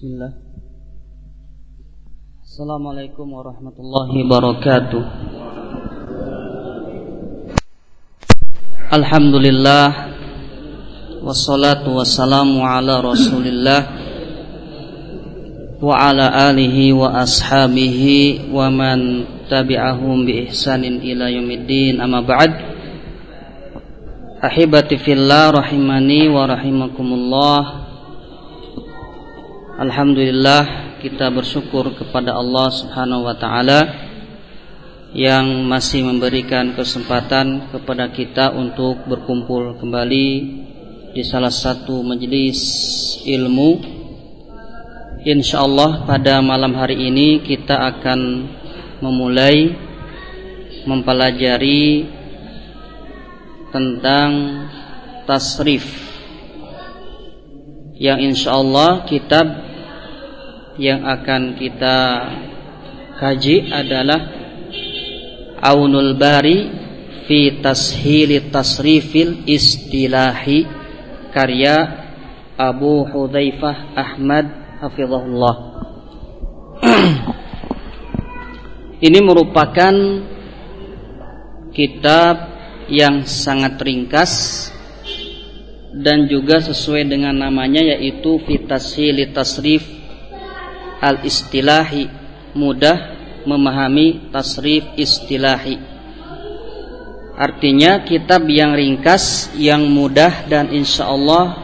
Bismillah. Assalamualaikum warahmatullahi wabarakatuh. Alhamdulillah. Wassalatu wassalamu ala rasulillah. Wa ala alihi wa ashabihi Wa man tabi'ahum bi ihsanin ila yumiddin Amma ba'd. Ahibati fillah rahimani wa rahimakumullah Alhamdulillah kita bersyukur kepada Allah Subhanahu wa taala yang masih memberikan kesempatan kepada kita untuk berkumpul kembali di salah satu majelis ilmu. Insyaallah pada malam hari ini kita akan memulai mempelajari tentang tasrif yang insyaallah kitab yang akan kita kaji adalah Aunul Bari fi Tashili Tasrifil Istilahi karya Abu Hudzaifah Ahmad hafizahullah. Ini merupakan kitab yang sangat ringkas dan juga sesuai dengan namanya yaitu Fitashili Tasrif al-istilahi mudah memahami tasrif istilahi. Artinya kitab yang ringkas yang mudah dan insya Allah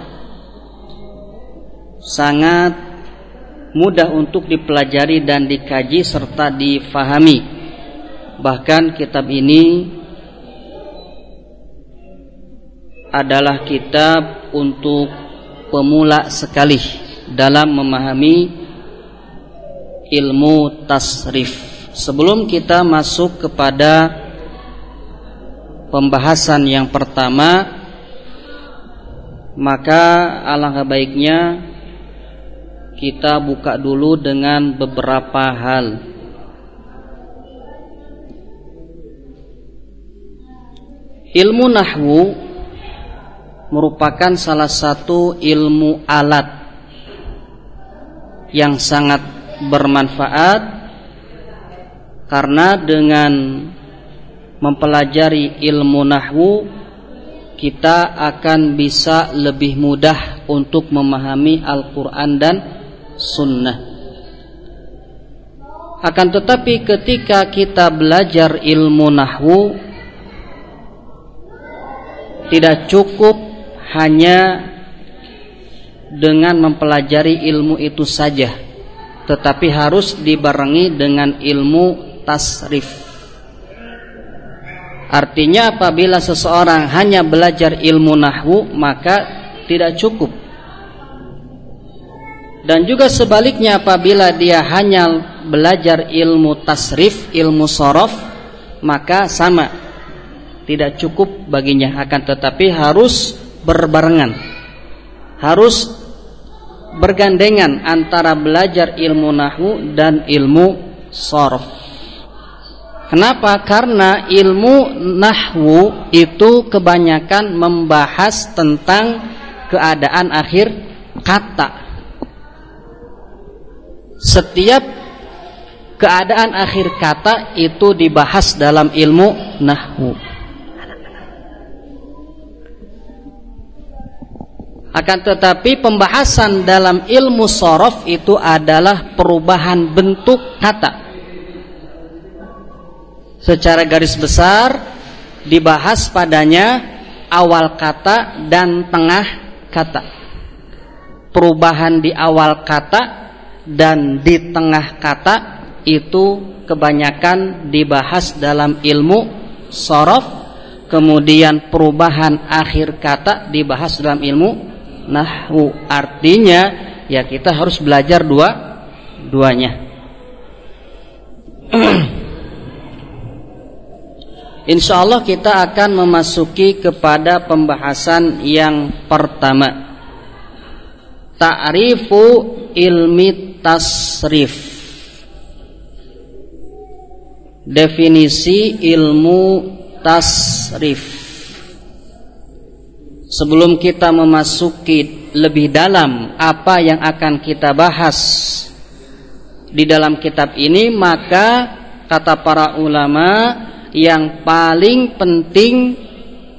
sangat mudah untuk dipelajari dan dikaji serta difahami. Bahkan kitab ini adalah kitab untuk pemula sekali dalam memahami ilmu tasrif. Sebelum kita masuk kepada pembahasan yang pertama, maka alangkah baiknya kita buka dulu dengan beberapa hal. Ilmu nahwu merupakan salah satu ilmu alat yang sangat bermanfaat karena dengan mempelajari ilmu nahwu kita akan bisa lebih mudah untuk memahami Al-Quran dan Sunnah. Akan tetapi ketika kita belajar ilmu nahwu tidak cukup hanya dengan mempelajari ilmu itu saja tetapi harus dibarengi dengan ilmu tasrif. Artinya apabila seseorang hanya belajar ilmu nahwu maka tidak cukup. Dan juga sebaliknya apabila dia hanya belajar ilmu tasrif, ilmu sorof maka sama tidak cukup baginya akan tetapi harus berbarengan. Harus bergandengan antara belajar ilmu nahwu dan ilmu sorf. Kenapa? Karena ilmu nahwu itu kebanyakan membahas tentang keadaan akhir kata. Setiap keadaan akhir kata itu dibahas dalam ilmu nahwu. Akan tetapi pembahasan dalam ilmu sorof itu adalah perubahan bentuk kata. Secara garis besar dibahas padanya awal kata dan tengah kata. Perubahan di awal kata dan di tengah kata itu kebanyakan dibahas dalam ilmu sorof. Kemudian perubahan akhir kata dibahas dalam ilmu nahwu. Artinya ya kita harus belajar dua duanya. Insya Allah kita akan memasuki kepada pembahasan yang pertama. Ta'rifu ilmi tasrif. Definisi ilmu tasrif sebelum kita memasuki lebih dalam apa yang akan kita bahas di dalam kitab ini maka kata para ulama yang paling penting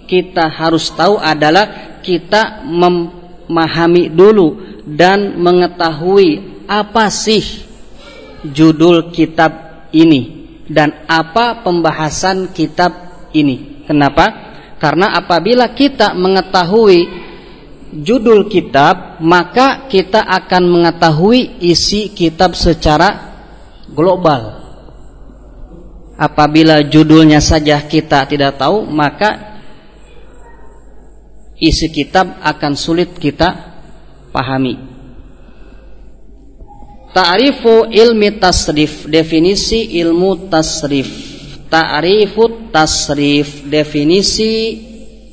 kita harus tahu adalah kita memahami dulu dan mengetahui apa sih judul kitab ini dan apa pembahasan kitab ini. Kenapa? Karena apabila kita mengetahui judul kitab, maka kita akan mengetahui isi kitab secara global. Apabila judulnya saja kita tidak tahu, maka isi kitab akan sulit kita pahami. Ta'rifu ilmi tasrif, definisi ilmu tasrif. Ta'rifut tasrif. Definisi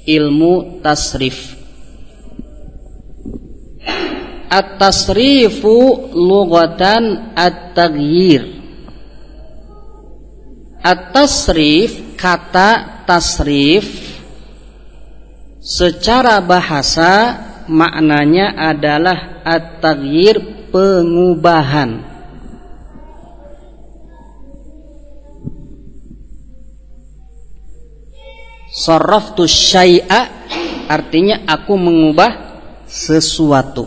ilmu tasrif. At-tasrifu lugatan at-taghyir At-tasrif kata tasrif secara bahasa maknanya adalah at-taghyir pengubahan Sarraftu syai'a artinya aku mengubah sesuatu.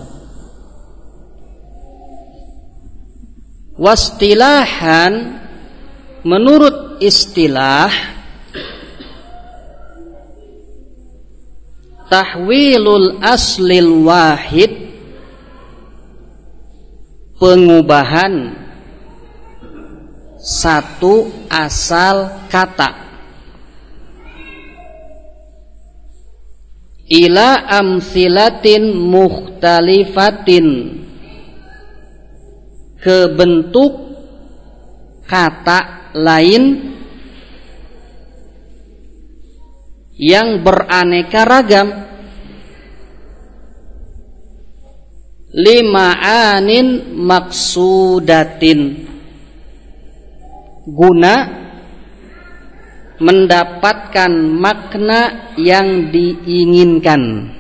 Wastilahan menurut istilah tahwilul aslil wahid pengubahan satu asal kata ila amsilatin mukhtalifatin ke bentuk kata lain yang beraneka ragam. Lima anin maksudatin. Guna mendapatkan makna yang diinginkan.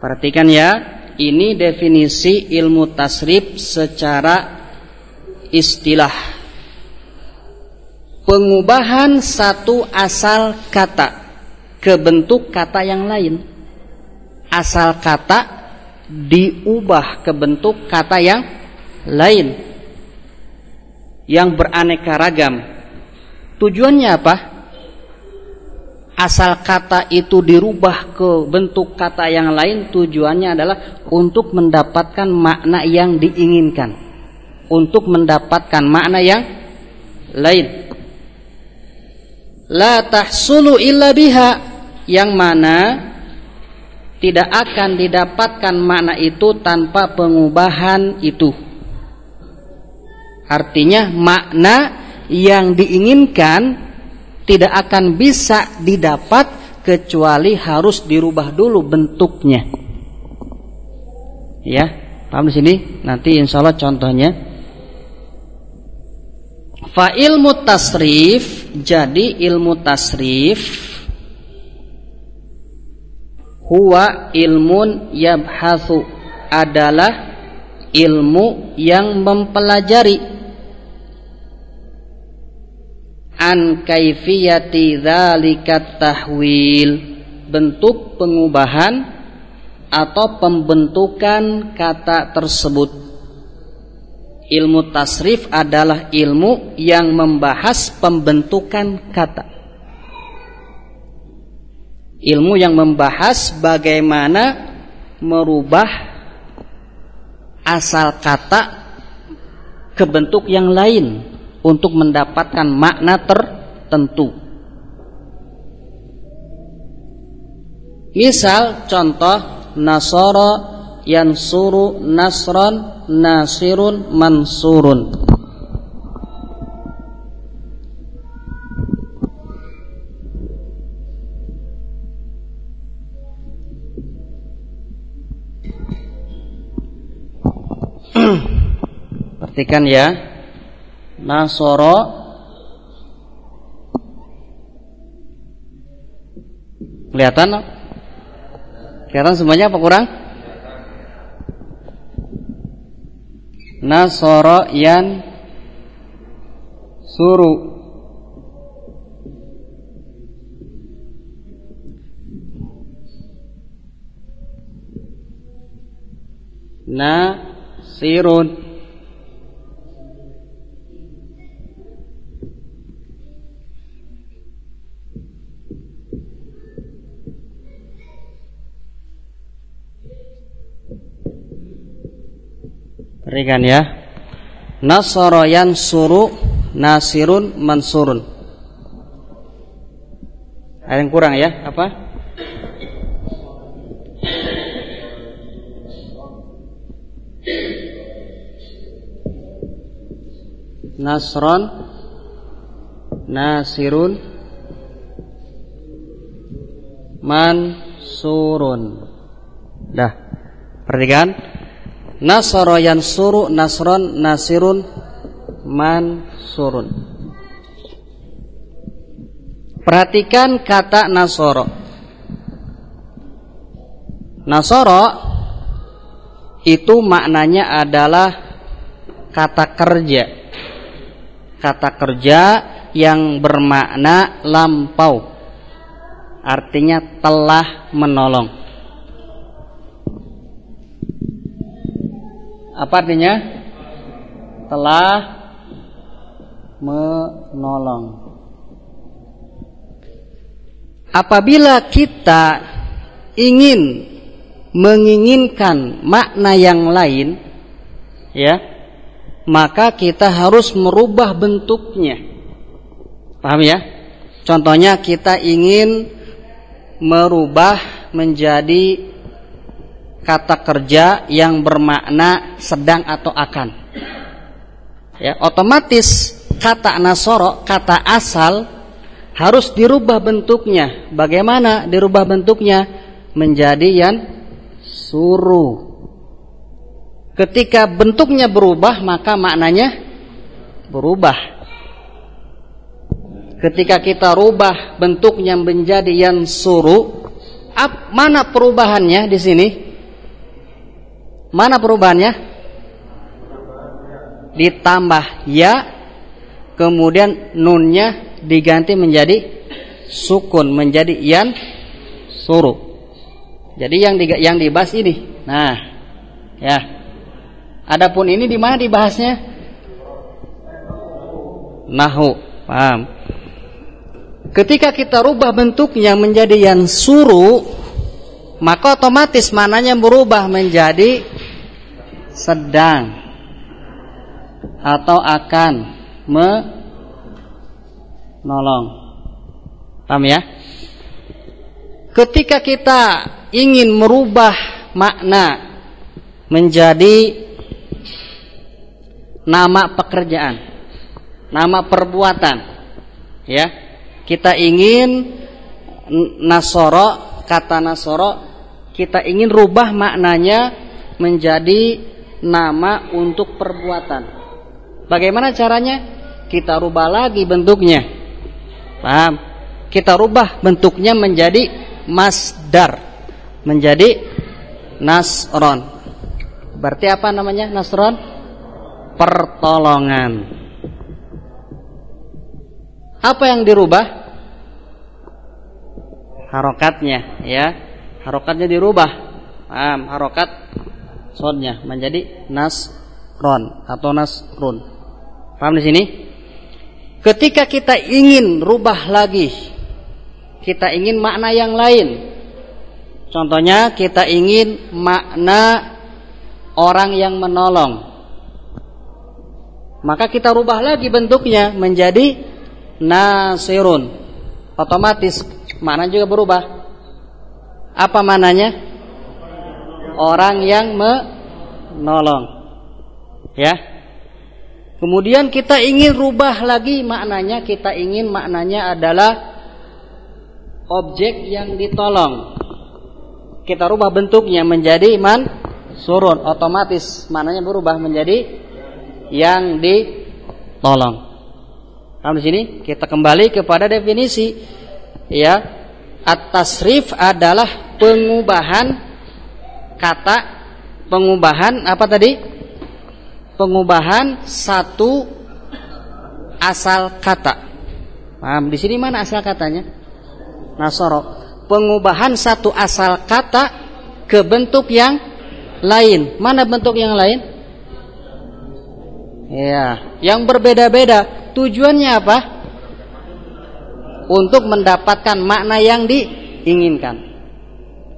Perhatikan ya, ini definisi ilmu tasrif secara istilah. Pengubahan satu asal kata ke bentuk kata yang lain. Asal kata diubah ke bentuk kata yang lain yang beraneka ragam Tujuannya apa? Asal kata itu dirubah ke bentuk kata yang lain tujuannya adalah untuk mendapatkan makna yang diinginkan. Untuk mendapatkan makna yang lain. La tahsulu illa biha yang mana tidak akan didapatkan makna itu tanpa pengubahan itu. Artinya makna yang diinginkan tidak akan bisa didapat kecuali harus dirubah dulu bentuknya. Ya, paham di sini? Nanti insya Allah contohnya. Fa ilmu tasrif jadi ilmu tasrif huwa ilmun yabhathu adalah ilmu yang mempelajari an kaifiyati dzalika tahwil. Bentuk pengubahan atau pembentukan kata tersebut. Ilmu tasrif adalah ilmu yang membahas pembentukan kata. Ilmu yang membahas bagaimana merubah asal kata ke bentuk yang lain untuk mendapatkan makna tertentu. Misal contoh nasara yansuru nasran nasirun mansurun. Perhatikan ya Nasoro Kelihatan? Kelihatan semuanya apa kurang? Nasoro yan suru Nasirun Perhatikan ya. Nasara suru nasirun mansurun. Ada yang kurang ya? Apa? Nasron Nasirun Mansurun Dah Perhatikan Nasara yansuru nasron nasirun mansurun. Perhatikan kata nasoro. Nasoro itu maknanya adalah kata kerja. Kata kerja yang bermakna lampau. Artinya telah menolong. Apa artinya? Telah menolong. Apabila kita ingin menginginkan makna yang lain, ya, maka kita harus merubah bentuknya. Paham ya? Contohnya kita ingin merubah menjadi kata kerja yang bermakna sedang atau akan. Ya, otomatis kata nasoro, kata asal harus dirubah bentuknya. Bagaimana dirubah bentuknya? Menjadi yang suruh. Ketika bentuknya berubah, maka maknanya berubah. Ketika kita rubah bentuknya menjadi yang suruh, mana perubahannya di sini? Mana perubahannya? Ditambah ya, kemudian nunnya diganti menjadi sukun, menjadi yan suruh. Jadi yang di, yang dibahas ini. Nah, ya. Adapun ini di mana dibahasnya? Nahu, paham? Ketika kita rubah bentuknya menjadi yang suruh, maka otomatis mananya berubah menjadi sedang atau akan menolong. Paham ya? Ketika kita ingin merubah makna menjadi nama pekerjaan, nama perbuatan, ya. Kita ingin nasoro, kata nasoro kita ingin rubah maknanya menjadi nama untuk perbuatan. Bagaimana caranya? Kita rubah lagi bentuknya. Paham? Kita rubah bentuknya menjadi masdar. Menjadi nasron. Berarti apa namanya nasron? Pertolongan. Apa yang dirubah? Harokatnya, ya harokatnya dirubah. Paham? Harokat sodnya menjadi nasron atau nasrun. Paham di sini? Ketika kita ingin rubah lagi kita ingin makna yang lain. Contohnya kita ingin makna orang yang menolong. Maka kita rubah lagi bentuknya menjadi nasirun. Otomatis makna juga berubah apa mananya? Orang yang menolong. Ya. Kemudian kita ingin rubah lagi maknanya, kita ingin maknanya adalah objek yang ditolong. Kita rubah bentuknya menjadi man surun, otomatis maknanya berubah menjadi yang ditolong. Kamu di sini kita kembali kepada definisi ya At-tasrif adalah pengubahan kata pengubahan apa tadi? Pengubahan satu asal kata. Paham? Di sini mana asal katanya? Nasoro. Pengubahan satu asal kata ke bentuk yang lain. Mana bentuk yang lain? Ya, yang berbeda-beda. Tujuannya apa? Untuk mendapatkan makna yang diinginkan.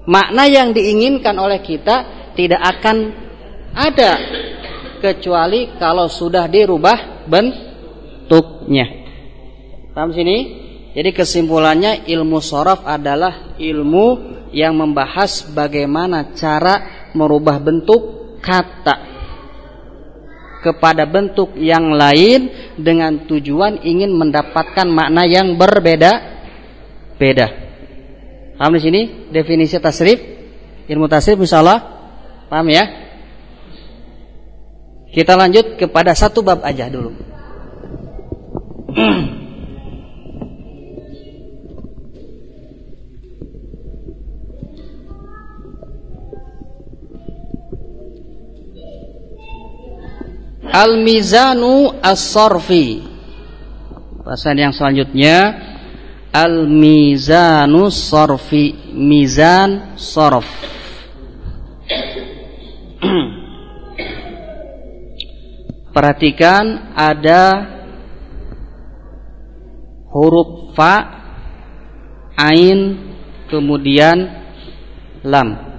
Makna yang diinginkan oleh kita tidak akan ada kecuali kalau sudah dirubah bentuknya. Paham sini? Jadi kesimpulannya ilmu sorof adalah ilmu yang membahas bagaimana cara merubah bentuk kata kepada bentuk yang lain dengan tujuan ingin mendapatkan makna yang berbeda beda. Paham di sini definisi tasrif? Ilmu tasrif insyaallah paham ya? Kita lanjut kepada satu bab aja dulu. Al-mizanu as-sarfi. Bahasan yang selanjutnya Al-mizanu sarfi, mizan sarf. Perhatikan ada huruf fa, ain, kemudian lam.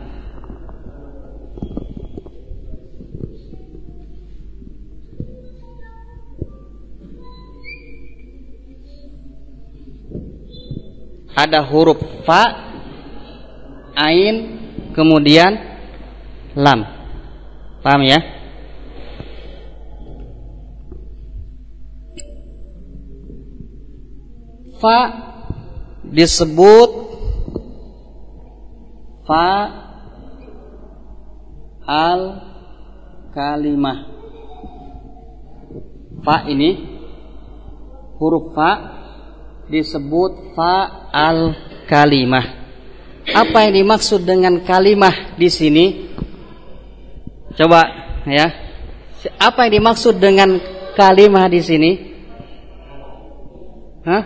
Ada huruf fa, ain, kemudian lam. Paham ya? Fa disebut fa al kalimah. Fa ini huruf fa disebut fa al kalimah. Apa yang dimaksud dengan kalimah di sini? Coba ya. Apa yang dimaksud dengan kalimah di sini? Hah?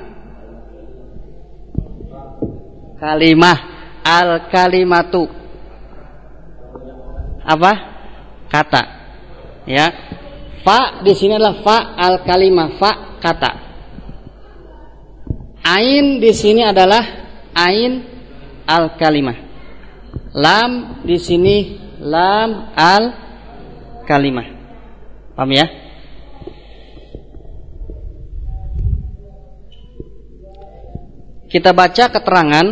Kalimah al kalimatu. Apa? Kata. Ya. Fa di sini adalah fa al kalimah, fa kata. Ain di sini adalah ain al kalimah. Lam di sini lam al kalimah. Paham ya? Kita baca keterangan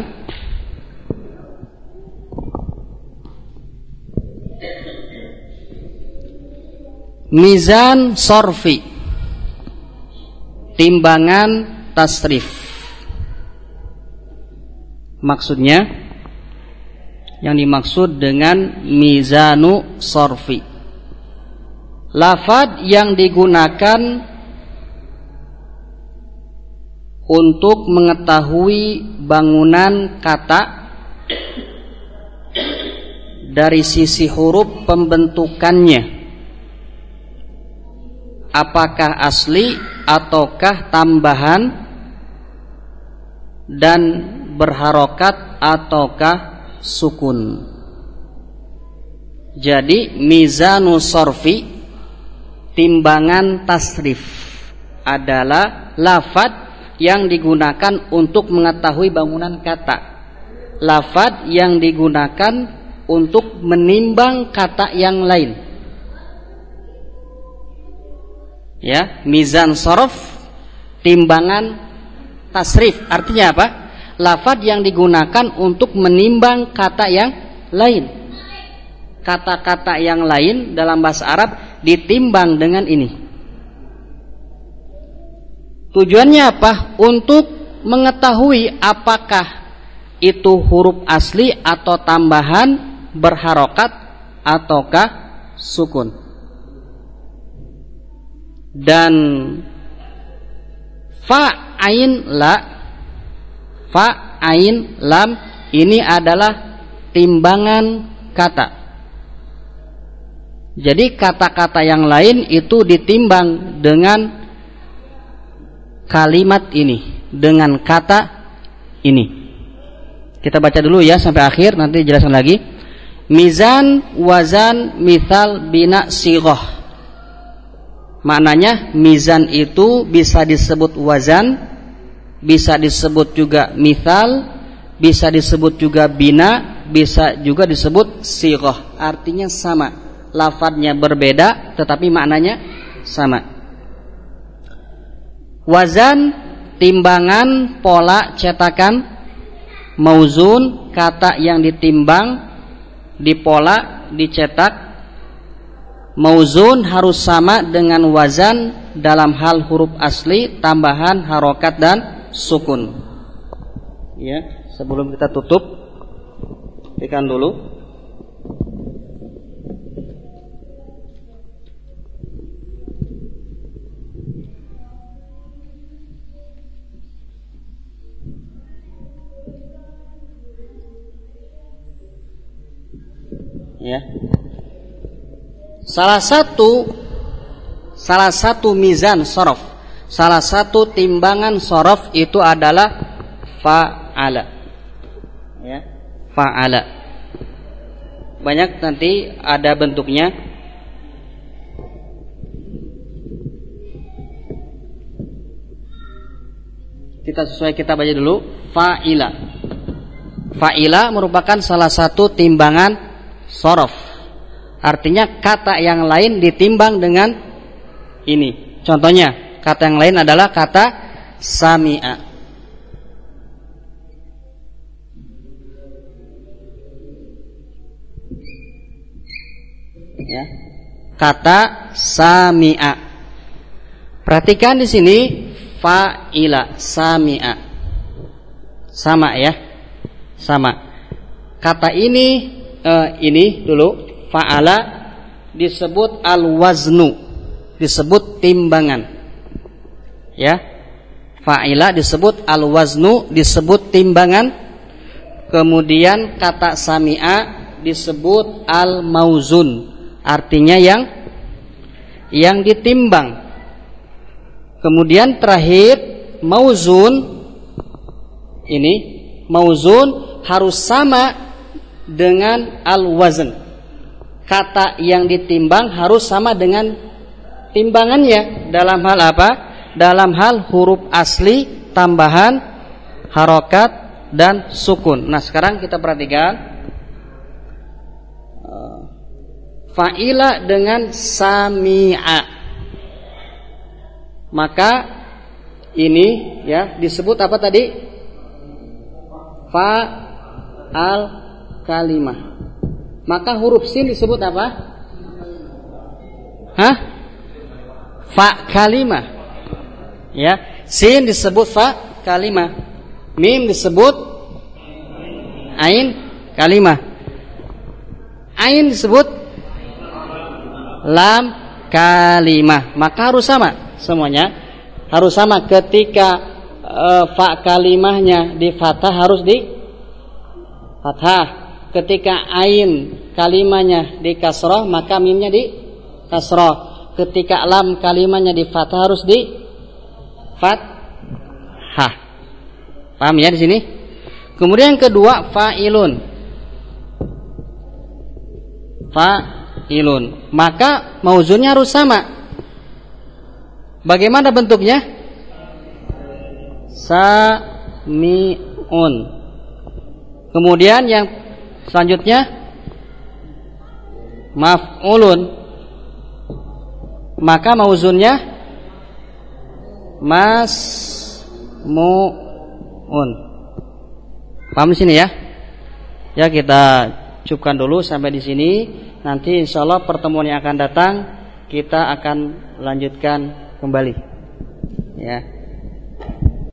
Mizan sorfi Timbangan tasrif maksudnya? Yang dimaksud dengan mizanu sorfi lafad yang digunakan untuk mengetahui bangunan kata dari sisi huruf pembentukannya. Apakah asli ataukah tambahan? Dan berharokat ataukah sukun. Jadi mizanu sorfi timbangan tasrif adalah lafad yang digunakan untuk mengetahui bangunan kata. Lafad yang digunakan untuk menimbang kata yang lain. Ya, mizan sorof timbangan tasrif artinya apa? Lafad yang digunakan untuk menimbang kata yang lain. Kata-kata yang lain dalam bahasa Arab ditimbang dengan ini. Tujuannya apa? Untuk mengetahui apakah itu huruf asli atau tambahan berharokat ataukah sukun. Dan fa ain la fa ain, lam ini adalah timbangan kata. Jadi kata-kata yang lain itu ditimbang dengan kalimat ini, dengan kata ini. Kita baca dulu ya sampai akhir nanti jelaskan lagi. Mizan, wazan, mithal, bina, siroh. Maknanya mizan itu bisa disebut wazan, bisa disebut juga mithal, bisa disebut juga bina, bisa juga disebut siroh. Artinya sama. Lafadnya berbeda tetapi maknanya sama. Wazan, timbangan, pola, cetakan, mauzun, kata yang ditimbang, dipola, dicetak. Mauzun harus sama dengan wazan dalam hal huruf asli, tambahan, harokat dan sukun. Ya, sebelum kita tutup, tekan dulu. ya salah satu salah satu mizan sorof salah satu timbangan sorof itu adalah fa'ala. Ya fa'ala. Banyak nanti ada bentuknya. Kita sesuai kita baca dulu. Fa'ila. Fa'ila merupakan salah satu timbangan sorof. Artinya kata yang lain ditimbang dengan ini. Contohnya, kata yang lain adalah kata sami'a. Ya. Kata sami'a. Perhatikan di sini fa'ila sami'a. Sama ya. Sama. Kata ini uh, ini dulu fa'ala disebut al-waznu disebut timbangan ya. Fa'ila disebut al-waznu disebut timbangan. Kemudian kata sami'a disebut al-mauzun. Artinya yang yang ditimbang. Kemudian terakhir mauzun. Ini mauzun harus sama dengan al-wazn. Kata yang ditimbang harus sama dengan timbangannya. Dalam hal apa? Dalam hal huruf asli, tambahan, harokat, dan sukun. Nah sekarang kita perhatikan fa'ila dengan sami'a. Maka ini ya disebut apa tadi? Fa al kalimah. Maka huruf sin disebut apa? Hah? Fa kalimah. Ya, sin disebut fa kalimah. Mim disebut ain kalimah. Ain disebut lam kalimah. Maka harus sama semuanya. Harus sama ketika uh, fa kalimahnya di fathah harus di fathah ketika ain kalimahnya di kasroh maka mimnya di kasroh ketika lam kalimahnya di fathah harus di fathah. Paham ya di sini? Kemudian yang kedua fa'ilun. Fa'ilun. Maka mauzunnya harus sama. Bagaimana bentuknya? Sami'un. Kemudian yang Selanjutnya maf'ulun. Maka mauzunnya masmuun. Paham di sini ya? Ya kita cukupkan dulu sampai di sini. Nanti insya Allah pertemuan yang akan datang kita akan lanjutkan kembali. Ya.